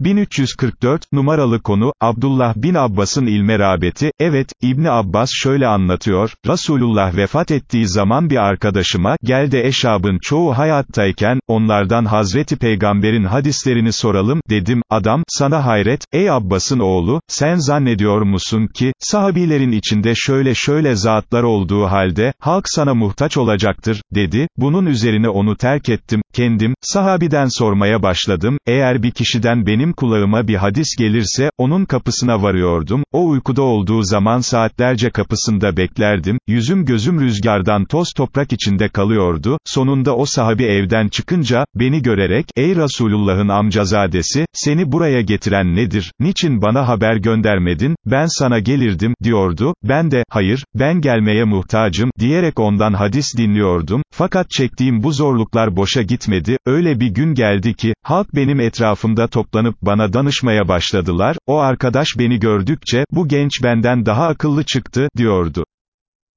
1344, numaralı konu, Abdullah bin Abbas'ın ilme rağbeti, evet, İbni Abbas şöyle anlatıyor, Resulullah vefat ettiği zaman bir arkadaşıma, gel de eşabın çoğu hayattayken, onlardan Hazreti Peygamber'in hadislerini soralım, dedim, adam, sana hayret, ey Abbas'ın oğlu, sen zannediyor musun ki, sahabilerin içinde şöyle şöyle zatlar olduğu halde, halk sana muhtaç olacaktır, dedi, bunun üzerine onu terk ettim, kendim, sahabiden sormaya başladım, eğer bir kişiden benim kulağıma bir hadis gelirse, onun kapısına varıyordum, o uykuda olduğu zaman saatlerce kapısında beklerdim, yüzüm gözüm rüzgardan toz toprak içinde kalıyordu, sonunda o sahabi evden çıkınca, beni görerek, ey Resulullah'ın amcazadesi, seni buraya getiren nedir, niçin bana haber göndermedin, ben sana gelirdim, diyordu, ben de, hayır, ben gelmeye muhtacım, diyerek ondan hadis dinliyordum, fakat çektiğim bu zorluklar boşa gitmedi, öyle bir gün geldi ki, halk benim etrafımda toplanıp bana danışmaya başladılar, o arkadaş beni gördükçe, bu genç benden daha akıllı çıktı, diyordu.